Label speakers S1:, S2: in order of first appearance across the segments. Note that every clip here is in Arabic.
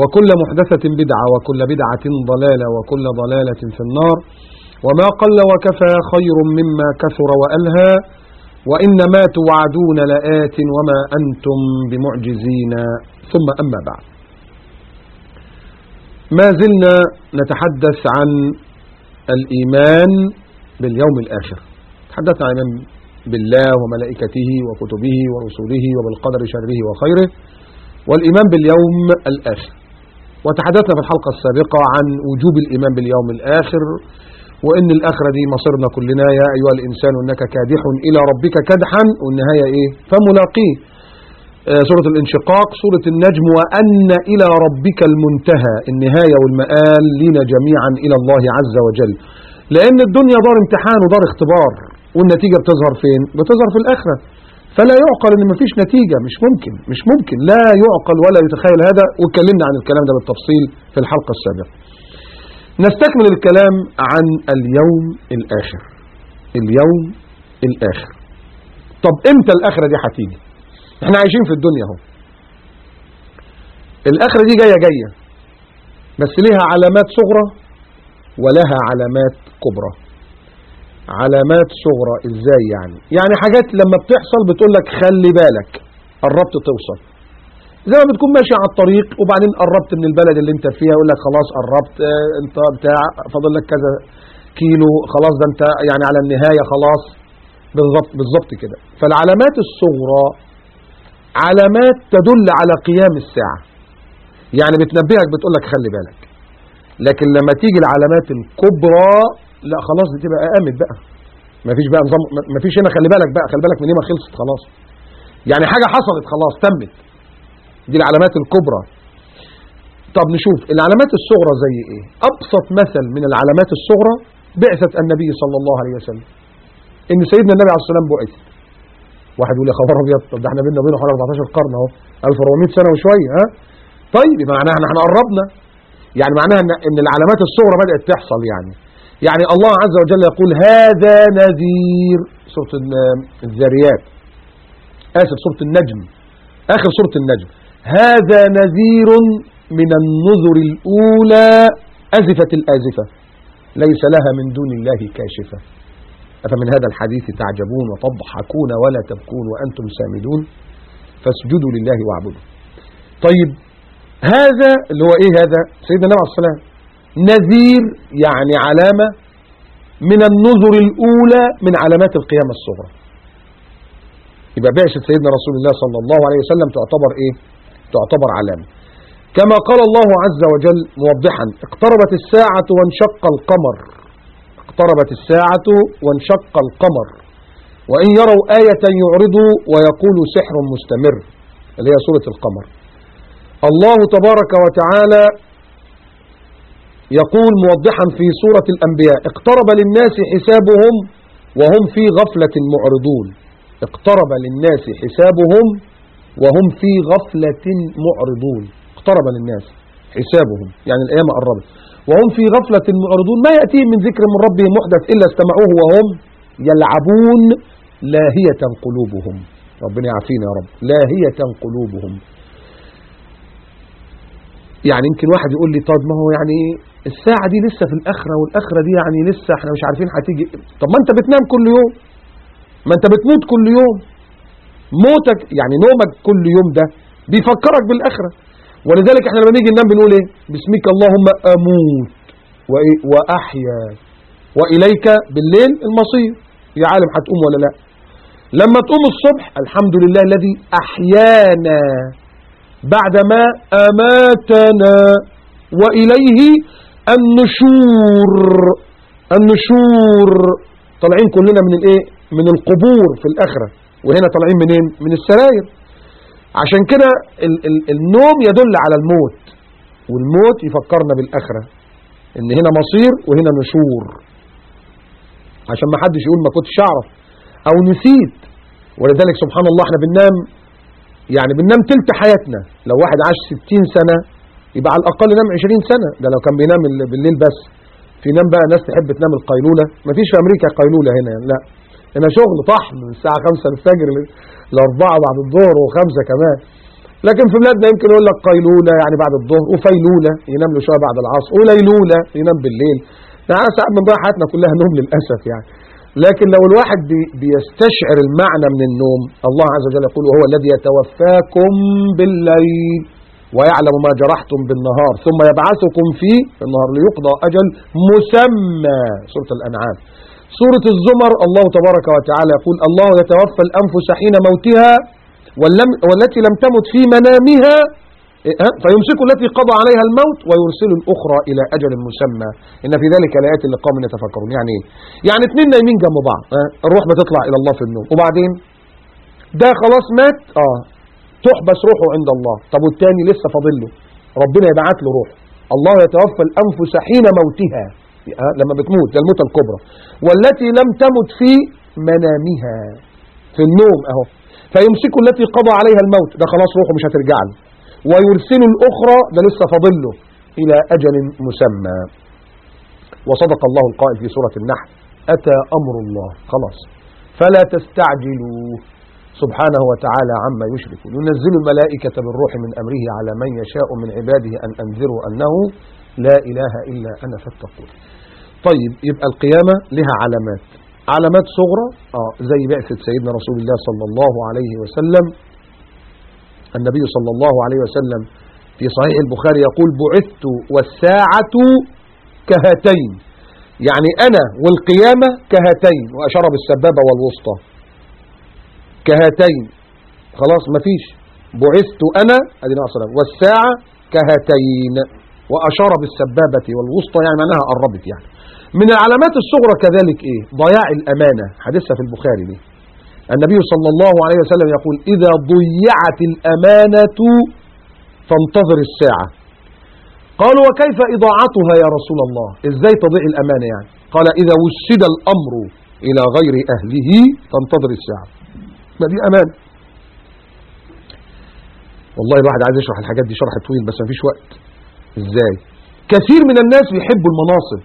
S1: وكل محدثة بدعة وكل بدعة ضلالة وكل ضلالة في النار وما قل وكفى خير مما كثر وألهى وإن ما توعدون لآت وما أنتم بمعجزين ثم أما بعد ما زلنا نتحدث عن الإيمان باليوم الآخر تحدثنا عن بالله وملائكته وكتبه ورسله وبالقدر شره وخيره والإيمان باليوم الآخر وتحدثنا في الحلقة السابقة عن وجوب الإيمان باليوم الآخر وإن الآخرة دي مصيرنا كلنا يا أيها الإنسان إنك كادح إلى ربك كدحا والنهاية إيه فملاقيه آه، سورة الانشقاق سورة النجم وأن إلى ربك المنتهى النهاية والمآل لنا جميعا إلى الله عز وجل لأن الدنيا دار امتحان ودار اختبار والنتيجة بتظهر فين؟ بتظهر في الآخرة فلا يعقل ان مفيش نتيجة مش ممكن مش ممكن لا يعقل ولا يتخيل هذا واتكلمنا عن الكلام ده بالتفصيل في الحلقة السابقة نستكمل الكلام عن اليوم الآخر اليوم الآخر طب امتى الآخرة دي هتيجي احنا عايشين في الدنيا اهو الآخرة دي جاية جاية بس ليها علامات صغرى ولها علامات كبرى علامات صغرى ازاي يعني يعني حاجات لما بتحصل بتقول لك خلي بالك قربت توصل زي ما بتكون ماشي على الطريق وبعدين قربت من البلد اللي انت فيها يقول لك خلاص قربت آه، انت بتاع فاضل لك كذا كيلو خلاص ده انت يعني على النهاية خلاص بالظبط بالظبط كده فالعلامات الصغرى علامات تدل على قيام الساعة يعني بتنبهك بتقول لك خلي بالك لكن لما تيجي العلامات الكبرى لا خلاص دي تبقى قامت بقى مفيش بقى نظام مفيش هنا خلي بالك بقى خلي بالك من ايه ما خلصت خلاص يعني حاجه حصلت خلاص تمت دي العلامات الكبرى طب نشوف العلامات الصغرى زي ايه ابسط مثل من العلامات الصغرى بعثه النبي صلى الله عليه وسلم ان سيدنا النبي عليه الصلاه والسلام بعث واحد يقول يا خبر ابيض طب ده احنا بينا وبينه حوالي 14 قرن اهو 1400 سنه وشويه ها طيب معناها احنا قربنا يعني معناها ان العلامات الصغرى بدات تحصل يعني يعني الله عز وجل يقول هذا نذير سورة الذريات آسف سورة النجم آخر سورة النجم هذا نذير من النذر الأولى أزفت الآزفة ليس لها من دون الله كاشفة أفمن هذا الحديث تعجبون وتضحكون ولا تبكون وأنتم سامدون فاسجدوا لله واعبدوا طيب هذا اللي هو إيه هذا سيدنا النبي عليه الصلاة والسلام نذير يعني علامة من النذر الأولى من علامات القيامة الصغرى يبقى بعثة سيدنا رسول الله صلى الله عليه وسلم تعتبر إيه؟ تعتبر علامة كما قال الله عز وجل موضحا اقتربت الساعة وانشق القمر اقتربت الساعة وانشق القمر وإن يروا آية يعرضوا ويقولوا سحر مستمر اللي هي سورة القمر الله تبارك وتعالى يقول موضحا في سورة الأنبياء اقترب للناس حسابهم وهم في غفلة معرضون اقترب للناس حسابهم وهم في غفلة معرضون اقترب للناس حسابهم يعني الأيام قربت وهم في غفلة معرضون ما يأتيهم من ذكر من ربهم محدث إلا استمعوه وهم يلعبون لاهية قلوبهم ربنا يعافينا يا رب لاهية قلوبهم يعني يمكن واحد يقول لي طيب ما هو يعني الساعة دي لسه في الآخرة والآخرة دي يعني لسه احنا مش عارفين هتيجي طب ما انت بتنام كل يوم ما انت بتموت كل يوم موتك يعني نومك كل يوم ده بيفكرك بالآخرة ولذلك احنا لما نيجي ننام بنقول ايه بسمك اللهم أموت إيه؟ وأحيا وإليك بالليل المصير يا عالم هتقوم ولا لا لما تقوم الصبح الحمد لله الذي أحيانا بعدما أماتنا وإليه النشور النشور طالعين كلنا من الايه من القبور في الاخره وهنا طالعين منين من السراير عشان كده ال ال النوم يدل على الموت والموت يفكرنا بالاخره ان هنا مصير وهنا نشور عشان ما حدش يقول ما كنتش اعرف او نسيت ولذلك سبحان الله احنا بننام يعني بننام تلت حياتنا لو واحد عاش 60 سنه يبقى على الأقل نام 20 سنة ده لو كان بينام بالليل بس في نام بقى ناس تحب تنام القيلولة مفيش في أمريكا قيلولة هنا يعني لا هنا شغل طحن من الساعة 5 الفجر ل 4 بعد الظهر و5 كمان لكن في بلادنا يمكن يقول لك قيلولة يعني بعد الظهر وفيلولة ينام له شوية بعد العصر وليلولة ينام بالليل يعني ساعات بنضيع حياتنا كلها نوم للأسف يعني لكن لو الواحد بي بيستشعر المعنى من النوم الله عز وجل يقول وهو الذي يتوفاكم بالليل ويعلم ما جرحتم بالنهار ثم يبعثكم فيه في النهار ليقضى أجل مسمى سورة الأنعام سورة الزمر الله تبارك وتعالى يقول الله يتوفى الأنفس حين موتها والتي لم تمت في منامها إيه، فيمسك التي قضى عليها الموت ويرسل الأخرى إلى أجل مسمى إن في ذلك لآيات اللي قوم يتفكرون يعني إيه؟ يعني اتنين نايمين جنب بعض الروح بتطلع إلى الله في النوم وبعدين ده خلاص مات اه تحبس روحه عند الله طب والتاني لسه فاضل له ربنا يبعت له روحه الله يتوفى الأنفس حين موتها آه، لما بتموت ده الموتة الكبرى والتي لم تمت في منامها في النوم اهو فيمسك التي قضى عليها الموت ده خلاص روحه مش هترجع له ويرسل الأخرى ده لسه فاضل له إلى أجل مسمى وصدق الله القائل في سورة النحل أتى أمر الله خلاص فلا تستعجلوه سبحانه وتعالى عما يشرك ينزل الملائكة بالروح من أمره على من يشاء من عباده أن أنذروا أنه لا إله إلا أنا فاتقون طيب يبقى القيامة لها علامات علامات صغرى آه زي بعثة سيدنا رسول الله صلى الله عليه وسلم النبي صلى الله عليه وسلم في صحيح البخاري يقول بعثت والساعة كهاتين يعني أنا والقيامة كهاتين وأشار بالسبابة والوسطى كهاتين خلاص مفيش بعثت أنا أدي نقص صلى والساعة كهاتين وأشار بالسبابة والوسطى يعني معناها قربت يعني من العلامات الصغرى كذلك إيه ضياع الأمانة حديثها في البخاري دي النبي صلى الله عليه وسلم يقول إذا ضيعت الأمانة فانتظر الساعة قالوا وكيف إضاعتها يا رسول الله إزاي تضيع الأمانة يعني قال إذا وسد الأمر إلى غير أهله فانتظر الساعة ما دي أمانة والله الواحد عايز يشرح الحاجات دي شرح طويل بس مفيش وقت ازاي كثير من الناس بيحبوا المناصب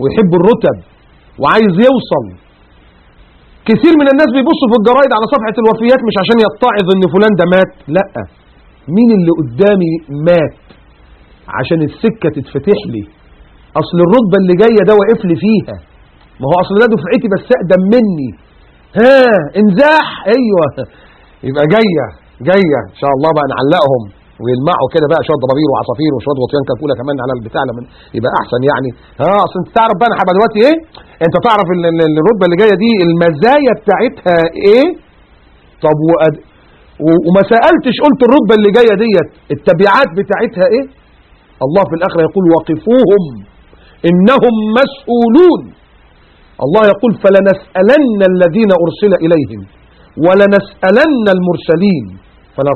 S1: ويحبوا الرتب وعايز يوصل كثير من الناس بيبصوا في الجرايد على صفحة الوفيات مش عشان يتعظ ان فلان ده مات لا مين اللي قدامي مات عشان السكة تتفتح لي اصل الرتبة اللي جاية ده واقف لي فيها ما هو اصل ده دفعتي بس اقدم مني ها انزاح ايوه يبقى جايه جايه ان شاء الله بقى نعلقهم ويلمعوا كده بقى شويه ضبابير وعصافير وشويه وطيان كاكولا كمان على البتاع لما يبقى احسن يعني اه اصل انت تعرف بقى انا هبقى دلوقتي ايه انت تعرف الرتبه اللي جايه دي المزايا بتاعتها ايه طب وأد... وما سالتش قلت الرتبه اللي جايه ديت التبعات بتاعتها ايه الله في الاخره يقول وقفوهم انهم مسؤولون الله يقول فلنسألن الذين أرسل إليهم ولنسألن المرسلين فلا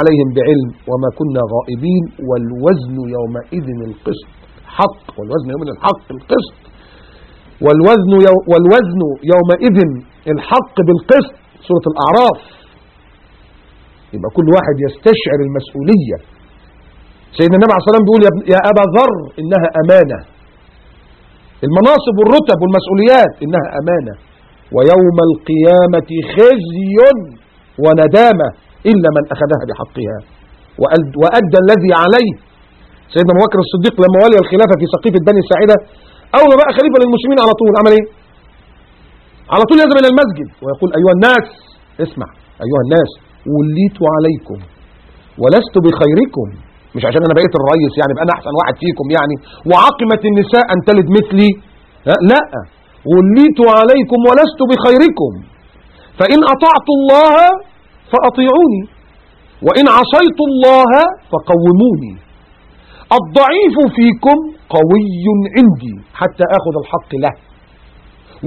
S1: عليهم بعلم وما كنا غائبين والوزن يومئذ القسط حق والوزن يومئذ الحق القسط والوزن يو والوزن يومئذ الحق بالقسط سورة الأعراف يبقى كل واحد يستشعر المسؤولية سيدنا النبي عليه الصلاة والسلام بيقول يا أبا ذر إنها أمانة المناصب والرتب والمسؤوليات إنها أمانة ويوم القيامة خزي وندامة إلا من أخذها بحقها وأدى الذي عليه سيدنا أبو بكر الصديق لما ولي الخلافة في سقيفة بني ساعدة أول بقى خليفة للمسلمين على طول عمل إيه؟ على طول يذهب إلى المسجد ويقول أيها الناس اسمع أيها الناس وليت عليكم ولست بخيركم مش عشان انا بقيت الرئيس يعني بقى انا احسن واحد فيكم يعني وعقمت النساء ان تلد مثلي أه، لا وليت عليكم ولست بخيركم فان اطعت الله فاطيعوني وان عصيت الله فقوموني الضعيف فيكم قوي عندي حتى اخذ الحق له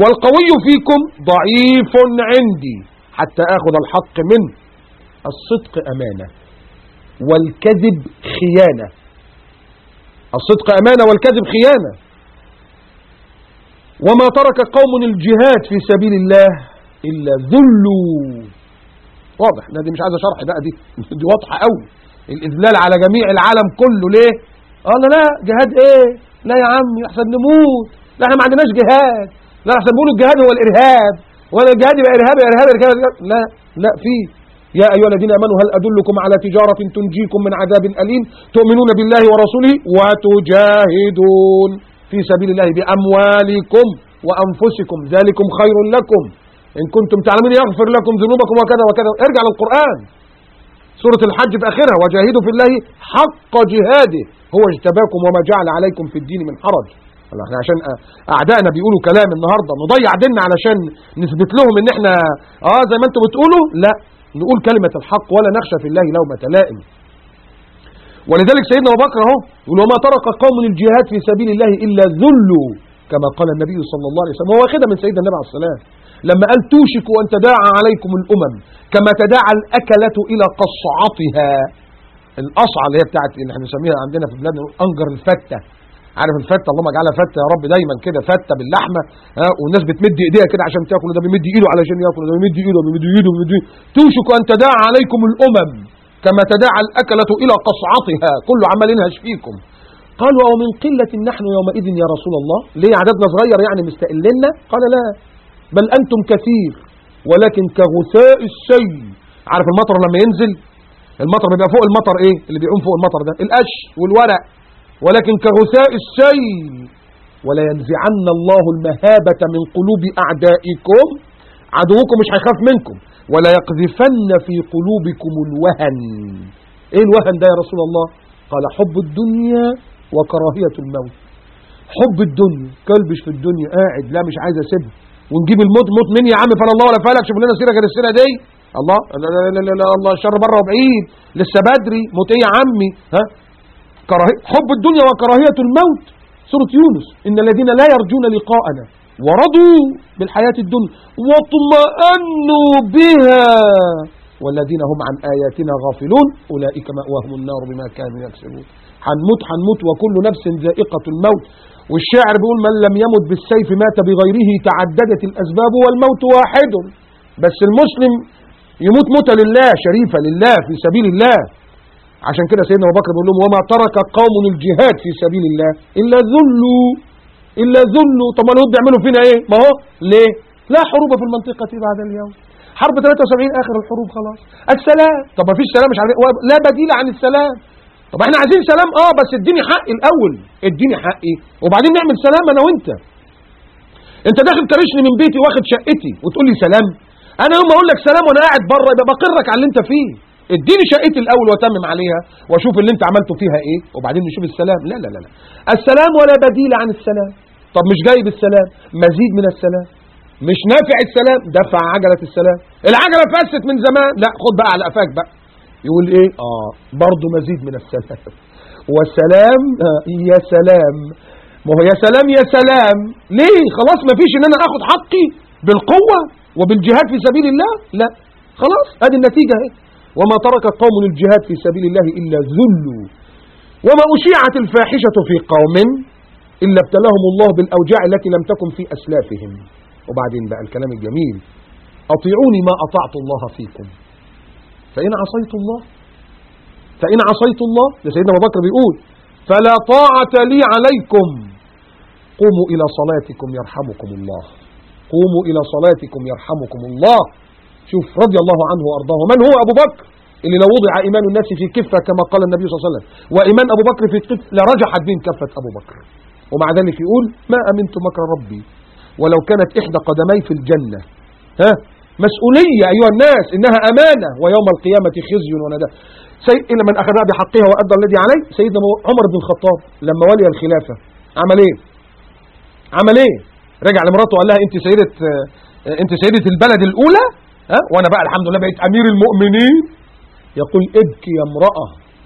S1: والقوي فيكم ضعيف عندي حتى اخذ الحق منه الصدق امانه والكذب خيانة الصدق أمانة والكذب خيانة وما ترك قوم الجهاد في سبيل الله إلا ذلوا واضح دي مش عايزة شرح بقى دي دي واضحة قوي الإذلال على جميع العالم كله ليه قال لا جهاد ايه لا يا عم احسن نموت لا احنا ما عندناش جهاد لا احسن بيقولوا الجهاد هو الإرهاب ولا الجهاد يبقى إرهاب إرهاب إرهاب لا لا في يا أيها الذين آمنوا هل أدلكم على تجارة تنجيكم من عذاب أليم تؤمنون بالله ورسوله وتجاهدون في سبيل الله بأموالكم وأنفسكم ذلكم خير لكم إن كنتم تعلمون يغفر لكم ذنوبكم وكذا وكذا ارجع للقرآن سورة الحج في آخرها وجاهدوا في الله حق جهاده هو اجتباكم وما جعل عليكم في الدين من حرج احنا عشان آه، اعدائنا بيقولوا كلام النهارده نضيع ديننا علشان نثبت لهم ان احنا اه زي ما انتم بتقولوا لا نقول كلمة الحق ولا نخشى في الله لومة لائم ولذلك سيدنا أبو بكر اهو يقول وما ترك قوم الجهاد في سبيل الله إلا ذلوا كما قال النبي صلى الله عليه وسلم هو واخدها من سيدنا النبي عليه الصلاة لما قال توشكوا أن تداعى عليكم الأمم كما تداعى الأكلة إلى قصعتها القصعة اللي هي بتاعت اللي احنا بنسميها عندنا في بلادنا أنجر الفتة عارف الفته اللهم اجعلها فته يا رب دايما كده فته باللحمه ها والناس بتمد ايديها كده عشان تاكل ده بيمد ايده علشان ياكل ده بيمد ايده بيمد ايده بيمد ايده توشك ان تداعى عليكم الامم كما تداعى الاكله الى قصعتها كل عمل ينهش فيكم قالوا او من قله نحن يومئذ يا رسول الله ليه عددنا صغير يعني مستقلنا قال لا بل انتم كثير ولكن كغثاء السيل عارف المطر لما ينزل المطر بيبقى فوق المطر ايه اللي بيقوم فوق المطر ده القش والورق ولكن كغثاء السيل ولا ينزعن الله المهابة من قلوب أعدائكم عدوكم مش هيخاف منكم ولا يقذفن في قلوبكم الوهن ايه الوهن ده يا رسول الله قال حب الدنيا وكراهية الموت حب الدنيا كلبش في الدنيا قاعد لا مش عايز اسيبها ونجيب الموت موت مني يا عم فلا الله ولا فلك شوف لنا سيره غير السيره دي الله لا لا لا, لا, لا الله الشر بره وبعيد لسه بدري موت ايه يا عمي ها حب الدنيا وكراهية الموت سورة يونس إن الذين لا يرجون لقاءنا ورضوا بالحياة الدنيا واطمأنوا بها والذين هم عن آياتنا غافلون أولئك مأواهم النار بما كانوا يكسبون حنموت حنموت وكل نفس ذائقة الموت والشاعر بيقول من لم يمت بالسيف مات بغيره تعددت الأسباب والموت واحد بس المسلم يموت موتة لله شريفة لله في سبيل الله عشان كده سيدنا ابو بكر بيقول لهم وما ترك قوم الجهاد في سبيل الله الا ذلوا الا ذلوا طب ما الهود بيعملوا فينا ايه ما هو ليه لا حروب في المنطقه بعد اليوم حرب 73 اخر الحروب خلاص السلام طب ما فيش سلام مش عارف لا بديل عن السلام طب احنا عايزين سلام اه بس اديني حقي الاول اديني حقي وبعدين نعمل سلام انا وانت انت داخل كرشني من بيتي واخد شقتي وتقول لي سلام انا يوم اقول لك سلام وانا قاعد بره يبقى بقرك على اللي انت فيه اديني شقتي الاول وتمم عليها واشوف اللي انت عملته فيها ايه وبعدين نشوف السلام لا لا لا السلام ولا بديل عن السلام طب مش جايب السلام مزيد من السلام مش نافع السلام دفع عجله السلام العجله فست من زمان لا خد بقى على قفاك بقى يقول ايه اه برضه مزيد من السلام وسلام يا سلام ما هو يا سلام يا سلام ليه خلاص ما فيش ان انا اخد حقي بالقوه وبالجهاد في سبيل الله لا خلاص ادي النتيجه اهي وما ترك قوم للجهاد في سبيل الله إلا ذلوا وما أشيعت الفاحشة في قوم إلا ابتلاهم الله بالأوجاع التي لم تكن في أسلافهم وبعدين بقى الكلام الجميل أطيعوني ما أطعت الله فيكم فإن عصيت الله فإن عصيت الله ده سيدنا أبو بكر بيقول فلا طاعة لي عليكم قوموا إلى صلاتكم يرحمكم الله قوموا إلى صلاتكم يرحمكم الله شوف رضي الله عنه وارضاه من هو ابو بكر اللي لو وضع ايمان الناس في كفه كما قال النبي صلى الله عليه وسلم وايمان ابو بكر في الكفه لرجحت بين كفه ابو بكر ومع ذلك يقول ما امنت مكر ربي ولو كانت احدى قدمي في الجنه ها مسؤوليه ايها الناس انها امانه ويوم القيامه خزي وندى سيدنا من اخذها بحقها وادى الذي عليه سيدنا عمر بن الخطاب لما ولي الخلافه عمل ايه عمل ايه رجع لمراته وقال لها انت سيده آه، انت سيده البلد الاولى ها وانا بقى الحمد لله بقيت امير المؤمنين يقول ابكي يا امراه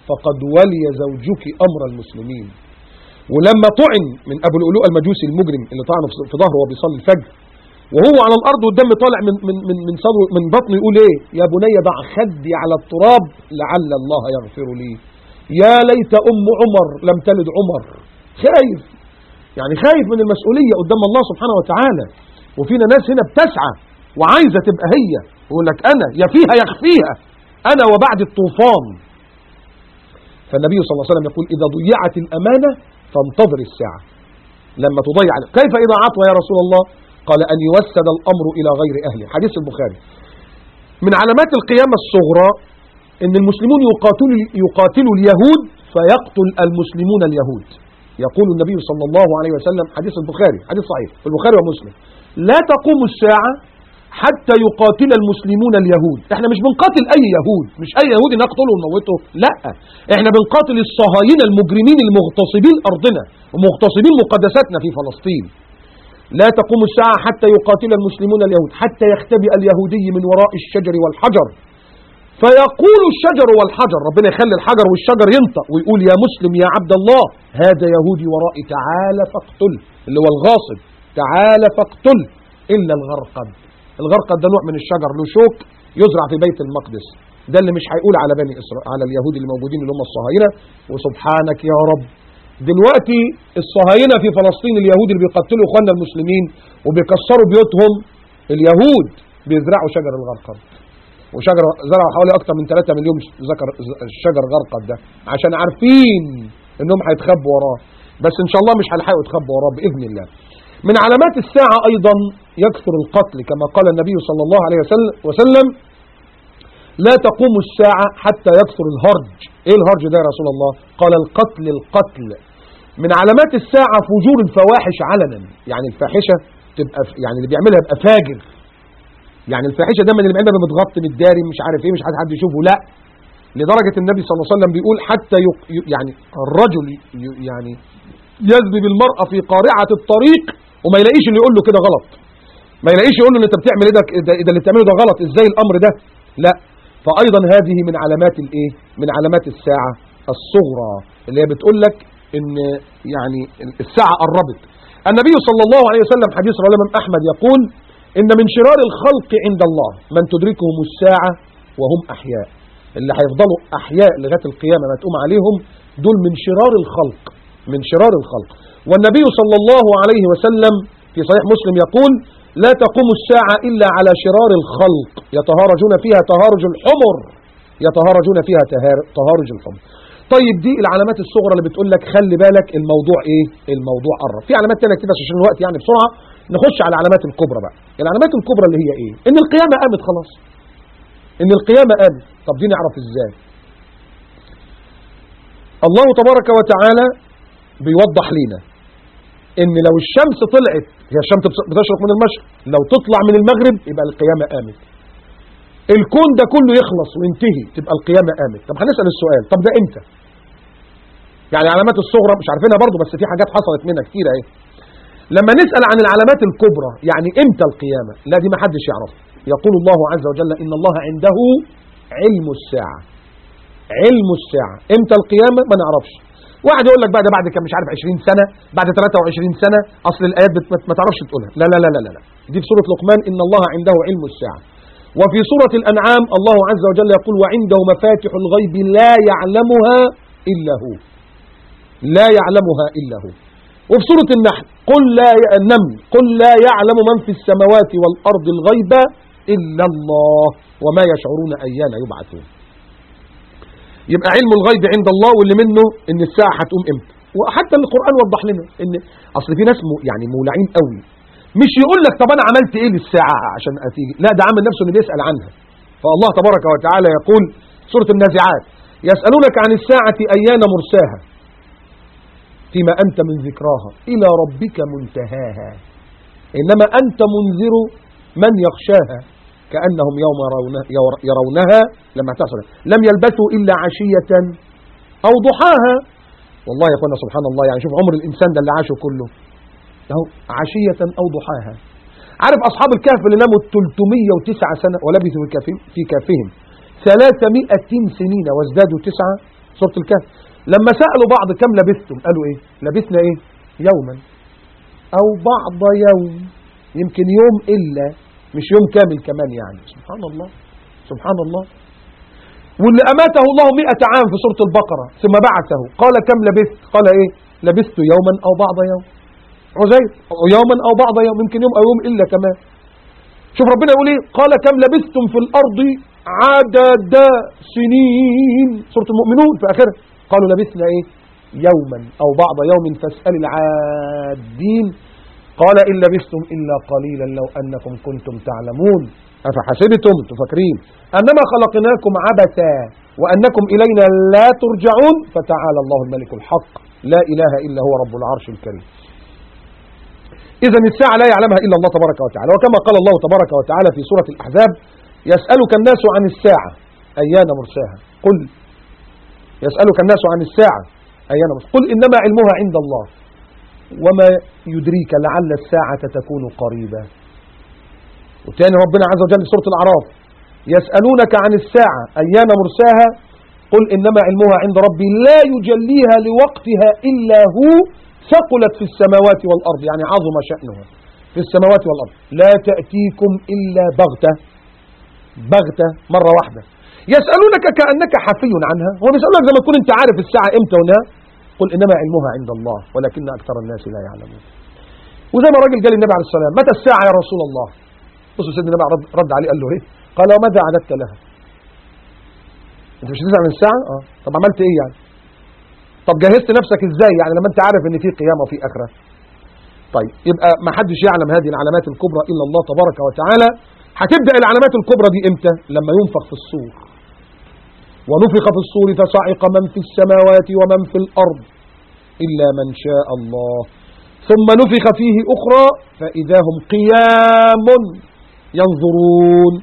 S1: فقد ولي زوجك امر المسلمين ولما طعن من ابو الالوء المجوسي المجرم اللي طعنه في ظهره وهو بيصلي الفجر وهو على الارض والدم طالع من من من من صدره من بطنه يقول ايه يا بني ضع خدي على التراب لعل الله يغفر لي يا ليت ام عمر لم تلد عمر خايف يعني خايف من المسؤوليه قدام الله سبحانه وتعالى وفينا ناس هنا بتسعى وعايزة تبقى هي يقول لك أنا يا فيها يخفيها أنا وبعد الطوفان فالنبي صلى الله عليه وسلم يقول إذا ضيعت الأمانة فانتظر الساعة لما تضيع كيف إذا عطوى يا رسول الله قال أن يوسد الأمر إلى غير أهله حديث البخاري من علامات القيامة الصغرى أن المسلمون يقاتلوا, يقاتلوا اليهود فيقتل المسلمون اليهود يقول النبي صلى الله عليه وسلم حديث البخاري حديث صحيح في البخاري ومسلم لا تقوم الساعة حتى يقاتل المسلمون اليهود احنا مش بنقاتل اي يهود مش اي يهودي نقتله ونموته لا احنا بنقاتل الصهاينة المجرمين المغتصبين ارضنا ومغتصبين مقدساتنا في فلسطين لا تقوم الساعة حتى يقاتل المسلمون اليهود حتى يختبئ اليهودي من وراء الشجر والحجر فيقول الشجر والحجر ربنا يخلي الحجر والشجر ينطق ويقول يا مسلم يا عبد الله هذا يهودي ورائي تعال فاقتله اللي هو الغاصب تعال فاقتله إلا الغرقد الغرقد ده نوع من الشجر له شوك يزرع في بيت المقدس ده اللي مش هيقول على بني إسرائيل على اليهود اللي موجودين اللي هم الصهاينة وسبحانك يا رب دلوقتي الصهاينة في فلسطين اليهود اللي بيقتلوا إخواننا المسلمين وبيكسروا بيوتهم اليهود بيزرعوا شجر الغرقد وشجر زرعوا حوالي أكتر من 3 مليون ذكر شجر غرقد ده عشان عارفين إنهم هيتخبوا وراه بس إن شاء الله مش هيلحقوا يتخبوا وراه بإذن الله من علامات الساعة أيضا يكثر القتل كما قال النبي صلى الله عليه وسلم لا تقوم الساعة حتى يكثر الهرج إيه الهرج ده يا رسول الله قال القتل القتل من علامات الساعة فجور الفواحش علنا يعني الفاحشة تبقى يعني اللي بيعملها يبقى فاجر يعني الفاحشة دايما اللي بيعملها متغطي متداري مش عارف ايه مش عايز حد يشوفه لا لدرجة النبي صلى الله عليه وسلم بيقول حتى يعني الرجل يعني يذبب المرأة في قارعة الطريق وما يلاقيش اللي يقول له كده غلط ما يلاقيش يقول له اللي انت بتعمل ايه ده إيه ده اللي بتعمله ده غلط ازاي الامر ده لا فايضا هذه من علامات الايه من علامات الساعه الصغرى اللي هي بتقول لك ان يعني الساعه قربت النبي صلى الله عليه وسلم حديث رواه الامام احمد يقول ان من شرار الخلق عند الله من تدركهم الساعه وهم احياء اللي هيفضلوا احياء لغايه القيامه ما تقوم عليهم دول من شرار الخلق من شرار الخلق والنبي صلى الله عليه وسلم في صحيح مسلم يقول لا تقوم الساعة إلا على شرار الخلق يتهارجون فيها تهارج الحمر يتهارجون فيها تهارج الحمر طيب دي العلامات الصغرى اللي بتقول لك خلي بالك الموضوع ايه الموضوع قرب في علامات تانية كده عشان الوقت يعني بسرعة نخش على العلامات الكبرى بقى العلامات الكبرى اللي هي ايه ان القيامة قامت خلاص ان القيامة قامت طب دي نعرف ازاي الله تبارك وتعالى بيوضح لينا ان لو الشمس طلعت هي الشمس بتشرق من المشرق لو تطلع من المغرب يبقى القيامة قامت الكون ده كله يخلص وينتهي تبقى القيامة قامت طب هنسأل السؤال طب ده امتى يعني علامات الصغرى مش عارفينها برضو بس في حاجات حصلت منها كتير اهي لما نسأل عن العلامات الكبرى يعني امتى القيامة لا دي ما حدش يعرف يقول الله عز وجل ان الله عنده علم الساعة علم الساعة امتى القيامة ما نعرفش واحد يقول لك بقى ده بعد كان مش عارف 20 سنه بعد 23 سنه اصل الايات ما تعرفش تقولها لا لا لا لا لا دي في سوره لقمان ان الله عنده علم الساعه وفي سوره الانعام الله عز وجل يقول وعنده مفاتح الغيب لا يعلمها الا هو لا يعلمها الا هو وفي سوره النحل قل لا النمل قل لا يعلم من في السماوات والارض الغيب الا الله وما يشعرون ايان يبعثون يبقى علم الغيب عند الله واللي منه ان الساعه هتقوم امتى وحتى القران وضح لنا ان اصل في ناس يعني مولعين قوي مش يقول لك طب انا عملت ايه للساعه عشان اتيجي لا ده عامل نفسه انه بيسال عنها فالله تبارك وتعالى يقول سوره النازعات يسالونك عن الساعه ايان مرساها فيما انت من ذكراها الى ربك منتهاها انما انت منذر من يخشاها كأنهم يوم يرونها لما تحصل لم يلبثوا إلا عشية أو ضحاها والله يا سبحان الله يعني شوف عمر الإنسان ده اللي عاشه كله له عشية أو ضحاها عارف أصحاب الكهف اللي ناموا 309 سنة ولبثوا في كهفهم 300 سنين وازدادوا تسعة سورة الكهف لما سألوا بعض كم لبثتم قالوا إيه لبثنا إيه يوما أو بعض يوم يمكن يوم إلا مش يوم كامل كمان يعني سبحان الله سبحان الله واللي أماته الله مئة عام في سورة البقرة ثم بعثه قال كم لبثت قال إيه لبثت يوما أو بعض يوم عزيز يوما أو بعض يوم يمكن يوم أو يوم إلا كمان شوف ربنا يقول إيه قال كم لبثتم في الأرض عدد سنين سورة المؤمنون في آخرها قالوا لبثنا إيه يوما أو بعض يوم فاسأل العادين قال إن لبثتم إلا قليلا لو أنكم كنتم تعلمون أفحسبتم تفكرين أنما خلقناكم عبثا وأنكم إلينا لا ترجعون فتعالى الله الملك الحق لا إله إلا هو رب العرش الكريم إذا الساعة لا يعلمها إلا الله تبارك وتعالى وكما قال الله تبارك وتعالى في سورة الأحزاب يسألك الناس عن الساعة أيان مرساها قل يسألك الناس عن الساعة أيان مرساها قل إنما علمها عند الله وما يدريك لعل الساعة تكون قريبة وتاني ربنا عز وجل في سورة الأعراف يسألونك عن الساعة أيان مرساها قل إنما علمها عند ربي لا يجليها لوقتها إلا هو ثقلت في السماوات والأرض يعني عظم شأنها في السماوات والأرض لا تأتيكم إلا بغتة بغتة مرة واحدة يسألونك كأنك حفي عنها هو بيسألونك زي ما تكون أنت عارف الساعة إمتى ونها قل إنما علمها عند الله ولكن أكثر الناس لا يعلمون وزي ما الراجل قال النبي عليه السلام متى الساعة يا رسول الله بصوا سيدنا النبي رد, رد عليه قال له ايه قال وماذا عددت لها انت مش هتزعل من الساعة اه طب عملت ايه يعني طب جهزت نفسك ازاي يعني لما انت عارف ان في قيامة وفي اخرة طيب يبقى ما حدش يعلم هذه العلامات الكبرى الا الله تبارك وتعالى هتبدا العلامات الكبرى دي امتى لما ينفخ في الصور ونفخ في الصور فصعق من في السماوات ومن في الأرض إلا من شاء الله ثم نفخ فيه أخرى فإذا هم قيام ينظرون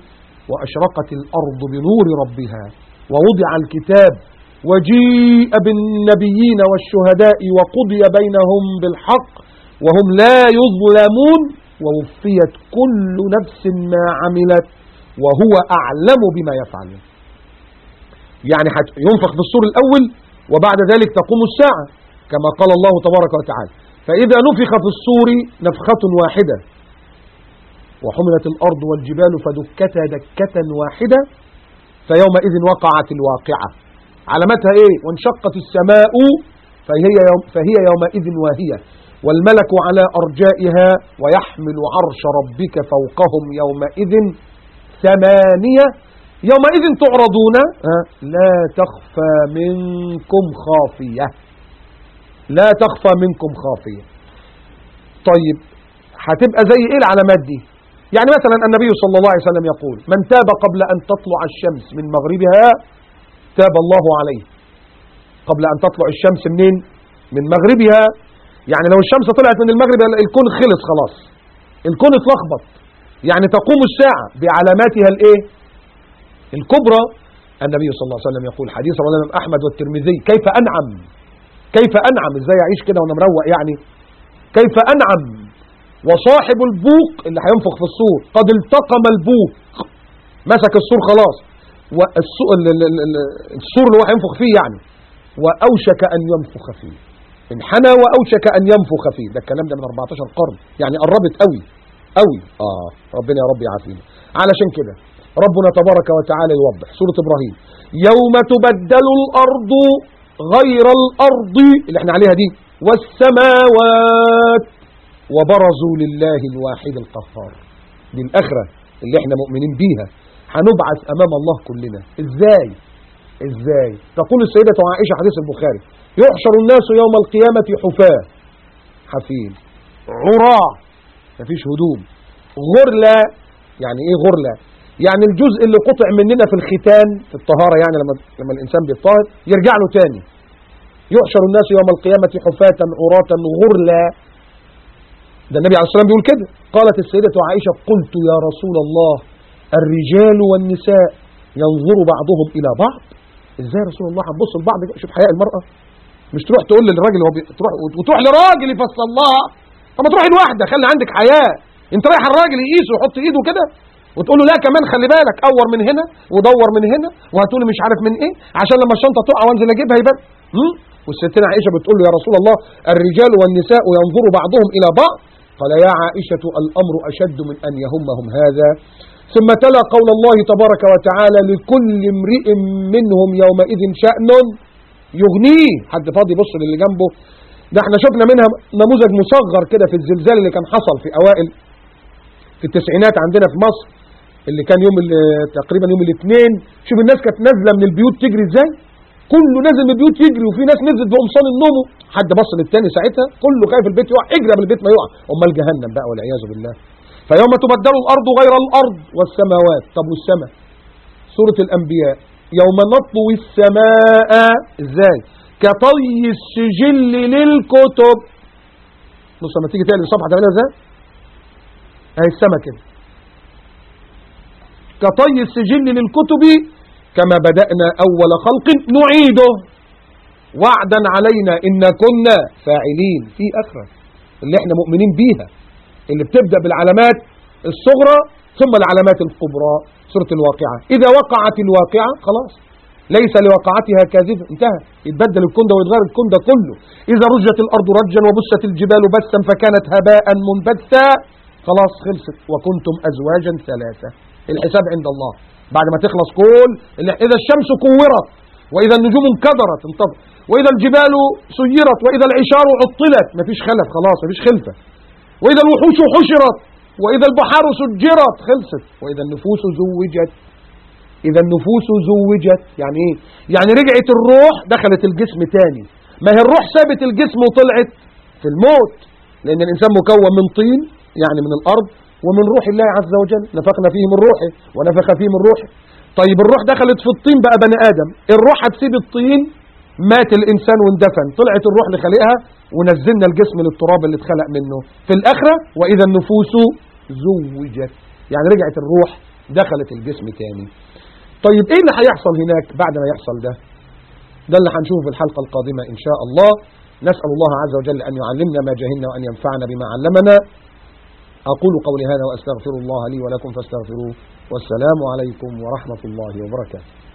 S1: وأشرقت الأرض بنور ربها ووضع الكتاب وجيء بالنبيين والشهداء وقضي بينهم بالحق وهم لا يظلمون ووفيت كل نفس ما عملت وهو أعلم بما يفعلون يعني ينفخ في الصور الأول وبعد ذلك تقوم الساعة كما قال الله تبارك وتعالى فإذا نفخ في الصور نفخة واحدة وحملت الأرض والجبال فدكتا دكة واحدة فيومئذ وقعت الواقعة علامتها إيه وانشقت السماء فهي, يوم فهي يومئذ واهية والملك على أرجائها ويحمل عرش ربك فوقهم يومئذ ثمانية يومئذ تعرضون لا تخفى منكم خافية لا تخفى منكم خافية طيب هتبقى زي ايه العلامات دي يعني مثلا النبي صلى الله عليه وسلم يقول من تاب قبل أن تطلع الشمس من مغربها تاب الله عليه قبل أن تطلع الشمس منين من مغربها يعني لو الشمس طلعت من المغرب الكون خلص خلاص الكون اتلخبط يعني تقوم الساعة بعلاماتها الايه الكبرى النبي صلى الله عليه وسلم يقول حديث رواه الامام احمد والترمذي كيف انعم كيف انعم ازاي اعيش كده وانا مروق يعني كيف انعم وصاحب البوق اللي هينفخ في الصور قد التقم البوق مسك الصور خلاص السور اللي هو هينفخ فيه يعني واوشك ان ينفخ فيه انحنى واوشك ان ينفخ فيه ده الكلام ده من 14 قرن يعني قربت قوي قوي اه ربنا يا رب يعافينا علشان كده ربنا تبارك وتعالى يوضح سورة إبراهيم يوم تبدل الأرض غير الأرض اللي احنا عليها دي والسماوات وبرزوا لله الواحد القهار دي الآخرة اللي احنا مؤمنين بيها هنبعث أمام الله كلنا إزاي إزاي تقول السيدة عائشة حديث البخاري يحشر الناس يوم القيامة حفاة حفين عراة مفيش هدوم غرلة يعني ايه غرلة يعني الجزء اللي قطع مننا في الختان في الطهارة يعني لما, لما الإنسان بيطهر يرجع له تاني يحشر الناس يوم القيامة حفاة عراة غرلا ده النبي عليه الصلاة والسلام بيقول كده قالت السيدة عائشة قلت يا رسول الله الرجال والنساء ينظر بعضهم إلى بعض ازاي رسول الله هنبص لبعض شوف حياء المرأة مش تروح تقول للراجل هو تروح وتروح لراجل يفصل الله طب ما تروحي لوحدك خلي عندك حياء انت رايح الراجل يقيسه ويحط ايده كده وتقول له لا كمان خلي بالك اور من هنا ودور من هنا وهتقول مش عارف من ايه عشان لما الشنطه تقع وانزل اجيبها يبقى والستنا عائشه بتقول له يا رسول الله الرجال والنساء ينظر بعضهم الى بعض قال يا عائشه الامر اشد من ان يهمهم هذا ثم تلا قول الله تبارك وتعالى لكل امرئ منهم يومئذ شأن يغنيه حد فاضي يبص للي جنبه ده احنا شفنا منها نموذج مصغر كده في الزلزال اللي كان حصل في اوائل في التسعينات عندنا في مصر اللي كان يوم تقريبا يوم الاثنين شوف الناس كانت نازله من البيوت تجري ازاي كله نازل من البيوت يجري وفي ناس نزلت بقمصان النوم حد بص للتاني ساعتها كله خايف البيت يقع اجري من البيت ما يقع امال جهنم بقى والعياذ بالله فيوم تبدل الارض غير الارض والسماوات طب والسماء سوره الانبياء يوم نطوي السماء ازاي كطي السجل للكتب بص لما تيجي تقلب الصفحه تعملها ازاي اهي السماء كده كطي السجل للكتب كما بدأنا أول خلق نعيده وعدا علينا إن كنا فاعلين في أخرى اللي احنا مؤمنين بيها اللي بتبدأ بالعلامات الصغرى ثم العلامات الكبرى سورة الواقعة إذا وقعت الواقعة خلاص ليس لوقعتها كاذبة انتهى يتبدل الكون ده ويتغير الكون ده كله إذا رجت الأرض رجا وبست الجبال بسا فكانت هباء منبثا خلاص خلصت وكنتم أزواجا ثلاثة الحساب عند الله بعد ما تخلص كل إذا الشمس كورت وإذا النجوم انكدرت انطب وإذا الجبال سيرت وإذا العشار عطلت مفيش خلف خلاص مفيش خلفة وإذا الوحوش حشرت وإذا البحار سجرت خلصت وإذا النفوس زوجت إذا النفوس زوجت يعني إيه؟ يعني رجعت الروح دخلت الجسم تاني ما هي الروح سابت الجسم وطلعت في الموت لأن الإنسان مكون من طين يعني من الأرض ومن روح الله عز وجل نفخنا فيه من روحه ونفخ فيه من روحه طيب الروح دخلت في الطين بقى بني آدم الروح هتسيب الطين مات الإنسان واندفن طلعت الروح لخلقها ونزلنا الجسم للتراب اللي اتخلق منه في الآخرة وإذا النفوس زوجت يعني رجعت الروح دخلت الجسم تاني طيب ايه اللي هيحصل هناك بعد ما يحصل ده ده اللي هنشوفه في الحلقة القادمة إن شاء الله نسأل الله عز وجل أن يعلمنا ما جهلنا وأن ينفعنا بما علمنا أقول قولي هذا وأستغفر الله لي ولكم فاستغفروه والسلام عليكم ورحمة الله وبركاته